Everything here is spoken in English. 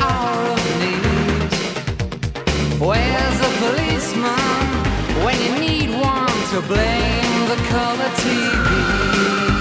hour of need. Where's the policeman when you need one to blame the color TV?